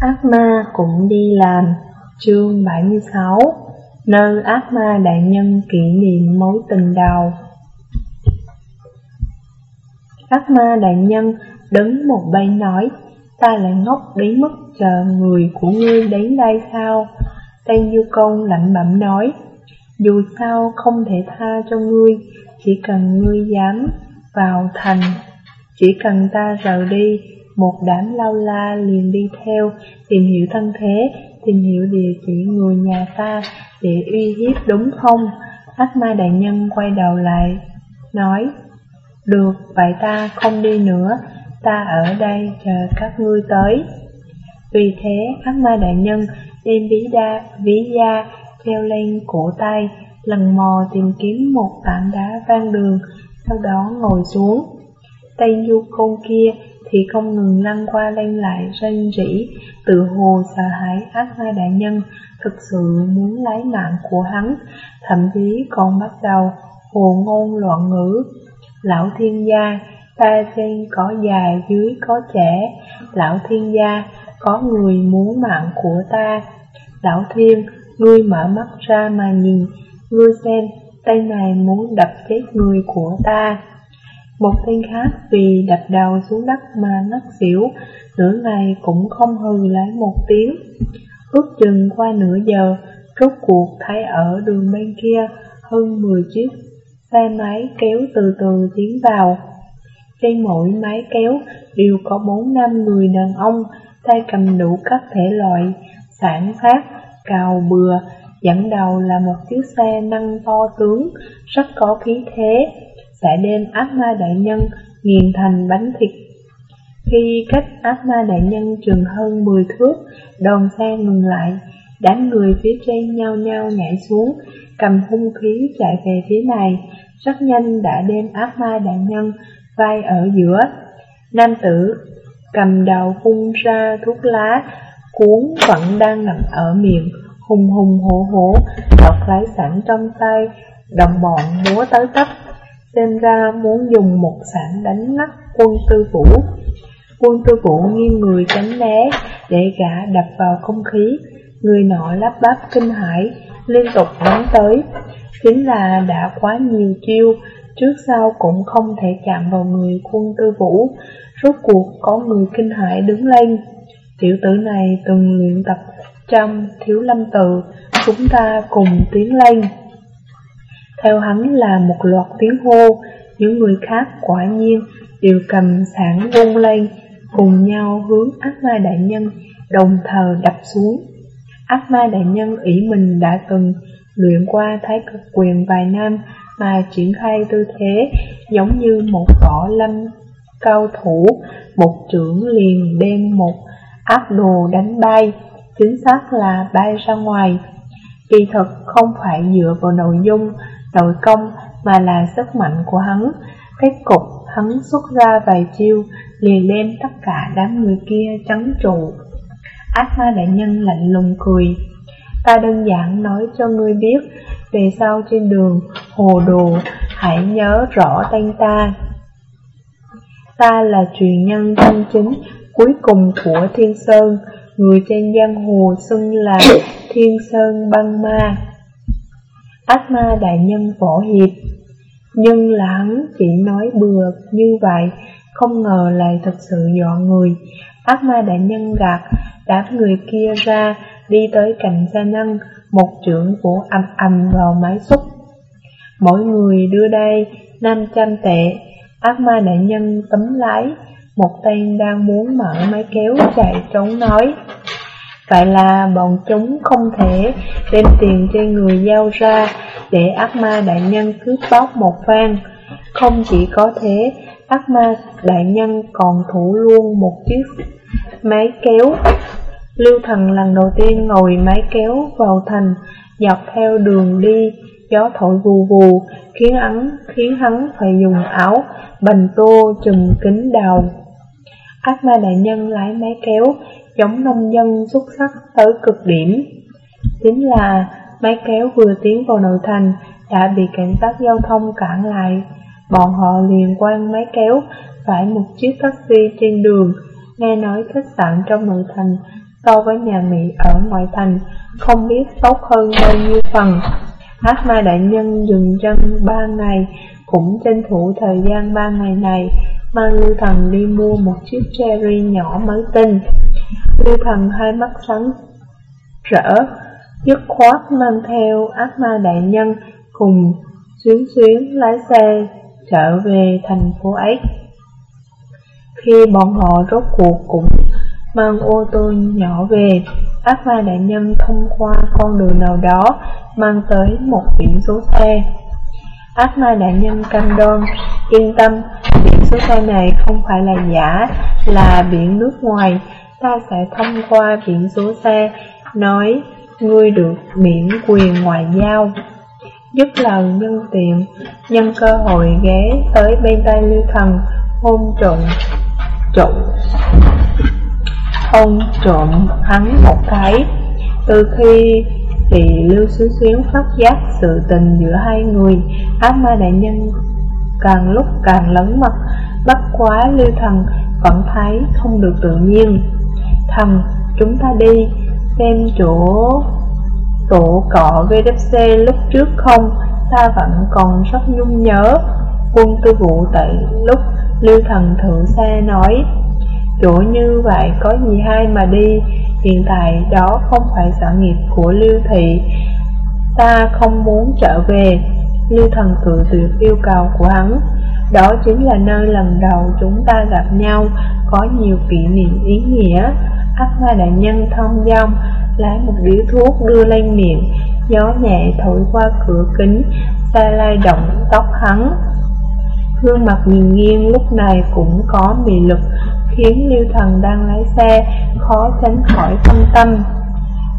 Ác ma cũng đi làm. Chương 76 Nơi ác ma đại nhân kỷ niệm mối tình đầu Ác ma đại nhân đứng một bên nói, Ta lại ngốc đến mức chờ người của ngươi đến đây sao? Tây Du Công lạnh bẩm nói, Dù sao không thể tha cho ngươi, Chỉ cần ngươi dám vào thành, Chỉ cần ta rời đi một đám lao la liền đi theo, tìm hiểu thân thế, tìm hiểu địa chỉ người nhà ta để uy hiếp đúng không? Ác ma đại nhân quay đầu lại, nói, được, vậy ta không đi nữa, ta ở đây chờ các ngươi tới. Vì thế, ác ma đại nhân đem ví đa, ví da treo lên cổ tay, lần mò tìm kiếm một tảng đá vang đường, sau đó ngồi xuống. Tây Du Côn kia thì không ngừng lăn qua lăn lại rên rỉ, tự hồ sợ hãi ác ma đại nhân thực sự muốn lấy mạng của hắn, thậm chí còn bắt đầu hồ ngôn loạn ngữ. Lão thiên gia, ta trên có già dưới có trẻ, lão thiên gia, có người muốn mạng của ta. Lão thiên, ngươi mở mắt ra mà nhìn, ngươi xem, tay này muốn đập chết người của ta. Một tên khác vì đập đầu xuống đất mà ngất xỉu, nửa ngày cũng không hừ lại một tiếng. Ước chừng qua nửa giờ, rốt cuộc thấy ở đường bên kia hơn 10 chiếc xe máy kéo từ từ tiến vào. Trên mỗi máy kéo đều có 4 năm người đàn ông tay cầm đủ các thể loại sản phát, cào bừa, dẫn đầu là một chiếc xe năng to tướng, rất có khí thế, sẽ đem ác ma đại nhân nghiền thành bánh thịt. Khi cách ác ma đại nhân chừng hơn 10 thước, đoàn xe ngừng lại, đám người phía trên nhau nhau nhảy xuống, cầm hung khí chạy về phía này, rất nhanh đã đem ác ma đại nhân vai ở giữa. Nam tử cầm đầu phun ra thuốc lá, cuốn vẫn đang nằm ở miệng, hùng hùng hổ hổ, đọc lấy sẵn trong tay, đồng bọn múa tới tấp xem ra muốn dùng một sản đánh nắp quân tư vũ. Quân tư vũ nghiêng người tránh né, để gã đập vào không khí, người nọ lắp bắp kinh hãi, liên tục đánh tới. Chính là đã quá nhiều chiêu, trước sau cũng không thể chạm vào người quân tư vũ, rốt cuộc có người kinh hãi đứng lên. Tiểu tử này từng luyện tập trăm thiếu lâm tự, chúng ta cùng tiến lên. Theo hắn là một loạt tiếng hô, những người khác quả nhiên đều cầm sản vung lên, cùng nhau hướng ác ma đại nhân, đồng thờ đập xuống. Ác ma đại nhân ý mình đã từng luyện qua thái cực quyền vài năm mà triển khai tư thế giống như một võ lâm cao thủ, một trưởng liền đem một áp đồ đánh bay, chính xác là bay ra ngoài. Kỳ thực không phải dựa vào nội dung nội công mà là sức mạnh của hắn. Kết cục hắn xuất ra vài chiêu liền đem tất cả đám người kia trấn trụ. Ác ma đại nhân lạnh lùng cười. Ta đơn giản nói cho ngươi biết, về sau trên đường hồ đồ hãy nhớ rõ tên ta. Ta là truyền nhân chân chính cuối cùng của Thiên Sơn, người trên giang hồ xưng là Thiên Sơn băng ma ác ma đại nhân võ hiệp. Nhưng là hắn chỉ nói bừa như vậy, không ngờ lại thật sự dọn người. Ác ma đại nhân gạt, đám người kia ra, đi tới cạnh gia năng, một trưởng của ầm ầm vào máy xúc. Mỗi người đưa đây 500 tệ, ác ma đại nhân tấm lái, một tay đang muốn mở máy kéo chạy trốn nói. Vậy là bọn chúng không thể đem tiền trên người giao ra để ác ma đại nhân cướp bóc một phen Không chỉ có thế, ác ma đại nhân còn thủ luôn một chiếc máy kéo. Lưu thần lần đầu tiên ngồi máy kéo vào thành, dọc theo đường đi, gió thổi vù vù, khiến hắn, khiến hắn phải dùng áo bành tô trùm kính đầu. Ác ma đại nhân lái máy kéo, giống nông dân xuất sắc tới cực điểm. Chính là máy kéo vừa tiến vào nội thành đã bị cảnh sát giao thông cản lại. Bọn họ liền quan máy kéo phải một chiếc taxi trên đường, nghe nói khách sạn trong nội thành so với nhà Mỹ ở ngoại thành, không biết tốt hơn bao nhiêu phần. Hát Mai đại nhân dừng chân ba ngày, cũng tranh thủ thời gian ba ngày này, mang Lưu Thần đi mua một chiếc cherry nhỏ mới tinh. Lưu Thần hai mắt sáng rỡ, dứt khoát mang theo ác ma đại nhân cùng xuyến xuyến lái xe trở về thành phố ấy. Khi bọn họ rốt cuộc cũng mang ô tô nhỏ về, ác ma đại nhân thông qua con đường nào đó mang tới một biển số xe. Ác ma đại nhân cam đoan, yên tâm, biển số xe này không phải là giả, là biển nước ngoài, ta sẽ thông qua biển số xe, nói ngươi được miễn quyền ngoại giao. Dứt lời nhân tiện, nhân cơ hội ghé tới bên tay lưu thần, hôn trộn, trộn, hôn trộn hắn một cái. Từ khi thì Lưu Xuyến Xuyến phát giác sự tình giữa hai người, ác ma đại nhân càng lúc càng lớn mặt, bắt quá Lưu Thần vẫn thấy không được tự nhiên. Thầm, chúng ta đi, xem chỗ tổ cọ VDC lúc trước không, ta vẫn còn rất nhung nhớ. Quân tư vụ tại lúc Lưu Thần thử xe nói, chỗ như vậy có gì hay mà đi, hiện tại đó không phải sản nghiệp của Lưu Thị. Ta không muốn trở về, Lưu Thần cự tuyệt yêu cầu của hắn. Đó chính là nơi lần đầu chúng ta gặp nhau, có nhiều kỷ niệm ý nghĩa ấp ba đại nhân thông dong, lấy một điếu thuốc đưa lên miệng, gió nhẹ thổi qua cửa kính, ta lay động tóc hắn. Gương mặt nhìn nghiêng lúc này cũng có mị lực, khiến Lưu Thần đang lái xe khó tránh khỏi phân tâm.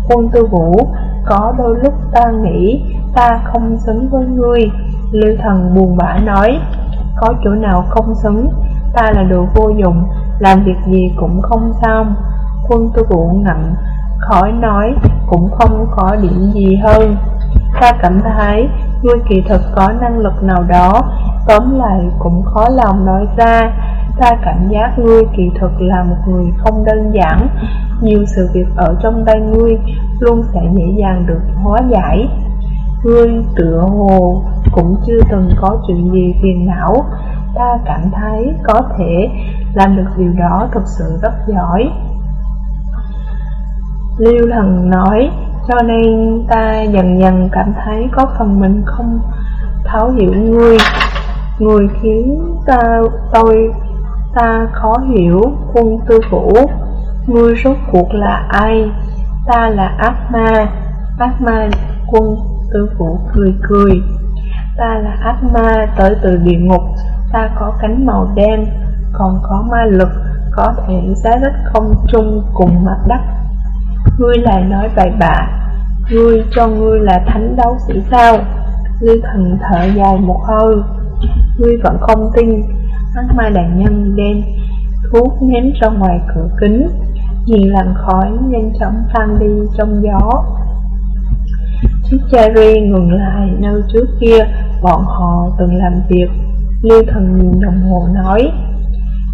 Quân tư vũ, có đôi lúc ta nghĩ ta không xứng với ngươi, Lưu Thần buồn bã nói, có chỗ nào không xứng, ta là đồ vô dụng, làm việc gì cũng không xong. Quân tư vụ ngậm khỏi nói cũng không có điểm gì hơn. Ta cảm thấy ngươi kỳ thực có năng lực nào đó, tóm lại cũng khó lòng nói ra. Ta cảm giác ngươi kỳ thực là một người không đơn giản, nhiều sự việc ở trong tay ngươi luôn sẽ dễ dàng được hóa giải. Ngươi tựa hồ cũng chưa từng có chuyện gì phiền não, ta cảm thấy có thể làm được điều đó thực sự rất giỏi liêu Thần nói, cho nên ta dần dần cảm thấy có phần mình không thấu hiểu ngươi. Người khiến ta tôi ta khó hiểu quân tư vũ, ngươi rốt cuộc là ai? Ta là ác ma, ác ma quân tư vũ cười cười. Ta là ác ma tới từ địa ngục, ta có cánh màu đen, còn có ma lực, có thể giá đất không chung cùng mặt đất. Ngươi lại nói bậy bạ, ngươi cho ngươi là thánh đấu sĩ sao? Lưu thần thở dài một hơi, ngươi vẫn không tin. hắn ma đại nhân đen, thuốc ném ra ngoài cửa kính, nhìn làn khói nhanh chóng tan đi trong gió. Chiếc cherry ngừng lại nơi trước kia bọn họ từng làm việc. Lưu thần nhìn đồng hồ nói,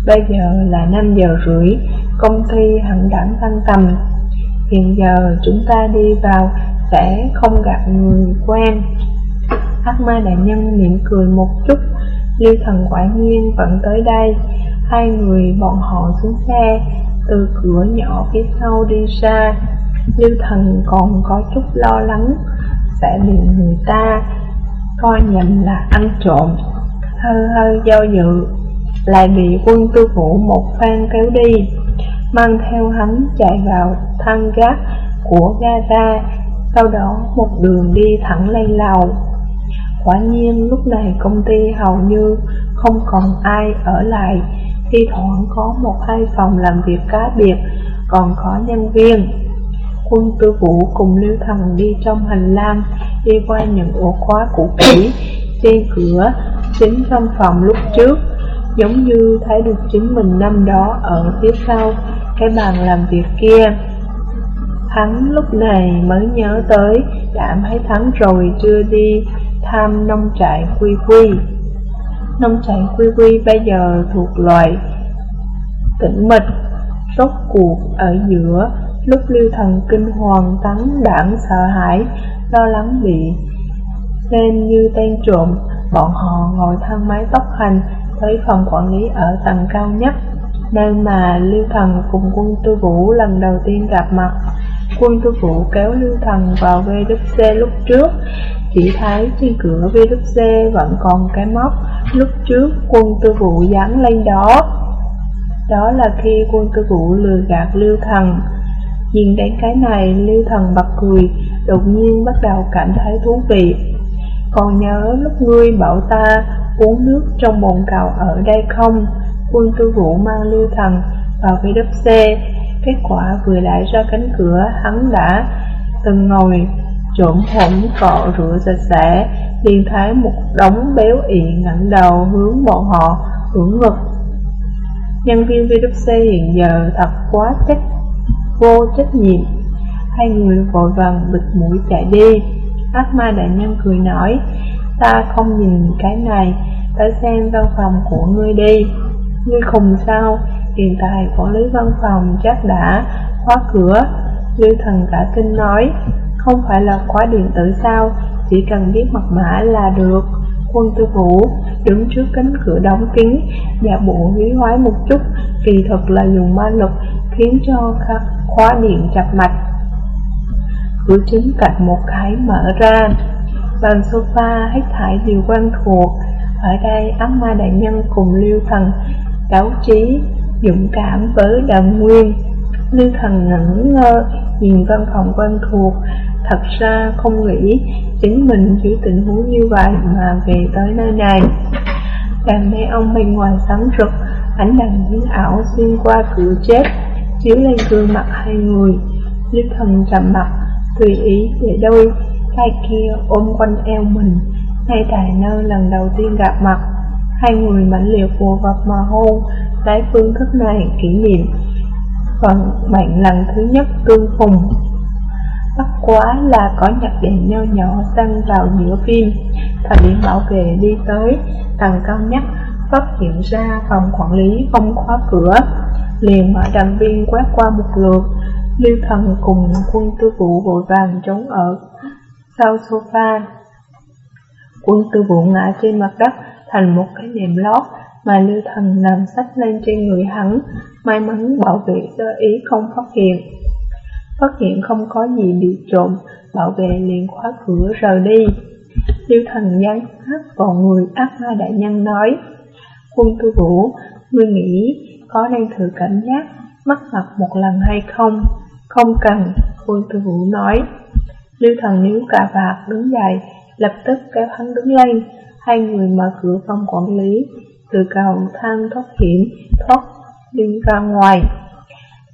bây giờ là 5 giờ rưỡi, công ty hẳn đẳng tăng tầm Hiện giờ chúng ta đi vào sẽ không gặp người quen. Hắc ma đại nhân mỉm cười một chút. Lưu thần quả nhiên vẫn tới đây. Hai người bọn họ xuống xe, Từ cửa nhỏ phía sau đi ra. Lưu thần còn có chút lo lắng, Sẽ bị người ta coi nhầm là ăn trộm. Hơi hơi do dự, Lại bị quân tư vũ một phan kéo đi mang theo hắn chạy vào thang gác của gara, sau đó một đường đi thẳng lên lầu. Quả nhiên lúc này công ty hầu như không còn ai ở lại, thi thoảng có một hai phòng làm việc cá biệt, còn có nhân viên. Quân tư vũ cùng Lưu Thần đi trong hành lang, đi qua những ổ khóa cũ kỹ, trên cửa, chính trong phòng lúc trước, giống như thấy được chính mình năm đó ở phía sau cái bàn làm việc kia. Hắn lúc này mới nhớ tới đã mấy tháng rồi chưa đi thăm nông trại quy quy. Nông trại quy quy bây giờ thuộc loại tĩnh mịch, rốt cuộc ở giữa Lúc lưu thần kinh hoàng tắn đảng sợ hãi, lo lắng bị nên như tên trộm, bọn họ ngồi thang máy tốc hành tới phòng quản lý ở tầng cao nhất, nơi mà lưu thần cùng quân tư vũ lần đầu tiên gặp mặt. Quân tư vũ kéo lưu thần vào VWC lúc trước, chỉ thấy trên cửa VWC vẫn còn cái móc lúc trước quân tư vũ dán lên đó. Đó là khi quân tư vũ lừa gạt lưu thần. Nhìn đến cái này, lưu thần bật cười, đột nhiên bắt đầu cảm thấy thú vị. Còn nhớ lúc ngươi bảo ta uống nước trong bồn cầu ở đây không? Quân tư vũ mang lưu thần vào cái đắp xe. Kết quả vừa lại ra cánh cửa, hắn đã từng ngồi trộm hỗn cọ rửa sạch sẽ, liền thái một đống béo ị ngẩng đầu hướng bọn họ, hưởng ngực. Nhân viên VWC hiện giờ thật quá trách, vô trách nhiệm. Hai người vội vàng bịt mũi chạy đi. Ác ma đại nhân cười nói, ta không nhìn cái này, ta xem văn phòng của ngươi đi. Ngươi khùng sao, hiện tại quản lý văn phòng chắc đã khóa cửa. Lưu thần cả kinh nói, không phải là khóa điện tử sao, chỉ cần biết mật mã là được. Quân tư vũ đứng trước cánh cửa đóng kín, giả bộ hí hoái một chút, kỳ thực là dùng ma lực khiến cho khóa điện chặt mạch. Cửa chính cạnh một cái mở ra, bàn sofa hết thải đều quen thuộc. Ở đây ác ma đại nhân cùng lưu thần đấu trí dũng cảm với đàm nguyên. Lưu thần ngẩn ngơ nhìn văn phòng quen thuộc, thật ra không nghĩ chính mình chỉ tình huống như vậy mà về tới nơi này. Đàn mê ông bên ngoài sáng rực, ánh đèn biến ảo xuyên qua cửa chết, chiếu lên gương mặt hai người. Lưu thần trầm mặt, tùy ý để đôi tay kia ôm quanh eo mình, ngay tại nơi lần đầu tiên gặp mặt. Hai người mãnh liệt phù vật mà hôn, lấy phương thức này kỷ niệm phần bạn lần thứ nhất tương phùng. Bất quá là có nhạc đèn nho nhỏ xăng vào giữa phim, thời điểm bảo vệ đi tới tầng cao nhất phát hiện ra phòng quản lý không khóa cửa, liền mở đàn viên quét qua một lượt, lưu thần cùng quân tư vụ vội vàng trốn ở sau sofa. Quân tư vụ ngã trên mặt đất thành một cái nệm lót mà lưu thần nằm sách lên trên người hắn, may mắn bảo vệ sơ ý không phát hiện. Phát hiện không có gì bị trộm, bảo vệ liền khóa cửa rời đi. Lưu thần gián hát vào người ác ma đại nhân nói, quân tư vũ, ngươi nghĩ có đang thử cảm giác mất mặt một lần hay không? Không cần, quân tư vũ nói. Lưu thần níu cả vạt đứng dậy, lập tức kéo hắn đứng lên, hai người mở cửa phòng quản lý, từ cầu thang thoát hiểm, thoát đi ra ngoài.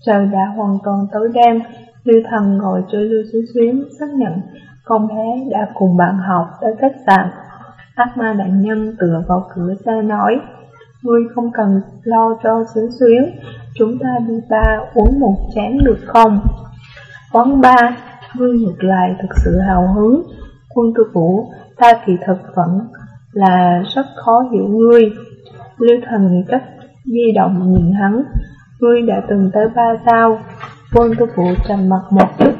Trời đã hoàn toàn tối đen, Lưu thần ngồi chơi lưu xuyến xuyến, xác nhận con bé đã cùng bạn học tới khách sạn. Ác ma đại nhân tựa vào cửa xe nói, Ngươi không cần lo cho xuyến xuyến, chúng ta đi ba uống một chén được không? Quán ba, ngươi ngược lại thật sự hào hứng. Quân tư vũ, ta kỳ thực vẫn là rất khó hiểu ngươi. Lưu thần cách di động nhìn hắn, ngươi đã từng tới ba sao. Quân tư vũ trầm mặt một chút,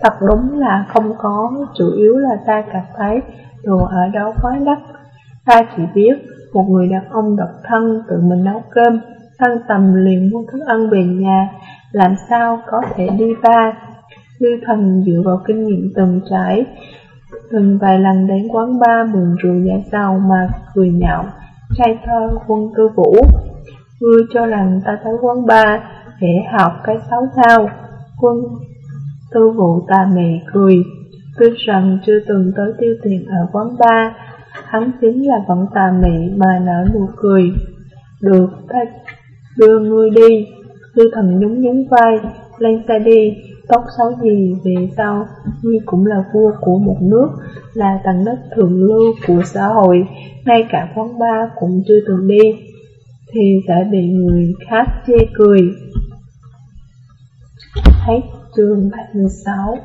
thật đúng là không có, chủ yếu là ta cảm thấy đồ ở đó quá đắt. Ta chỉ biết một người đàn ông độc thân tự mình nấu cơm, thân tầm liền mua thức ăn về nhà, làm sao có thể đi ba. Lưu thần dựa vào kinh nghiệm từng trải, từng vài lần đến quán ba mượn rượu giả giàu mà cười nhạo, trai thơ quân tư vũ. Ngươi cho rằng ta tới quán ba để học cái xấu sao? Quân tư vụ tà mị cười, tuy rằng chưa từng tới tiêu tiền ở quán ba, hắn chính là vẫn tà mị mà nở nụ cười. Được, ta đưa ngươi đi, lưu thần nhún nhún vai, lên xe đi, tốt xấu gì về sau, Nhi cũng là vua của một nước, là tầng đất thượng lưu của xã hội, ngay cả quán ba cũng chưa từng đi, thì sẽ bị người khác chê cười. Hết chương 36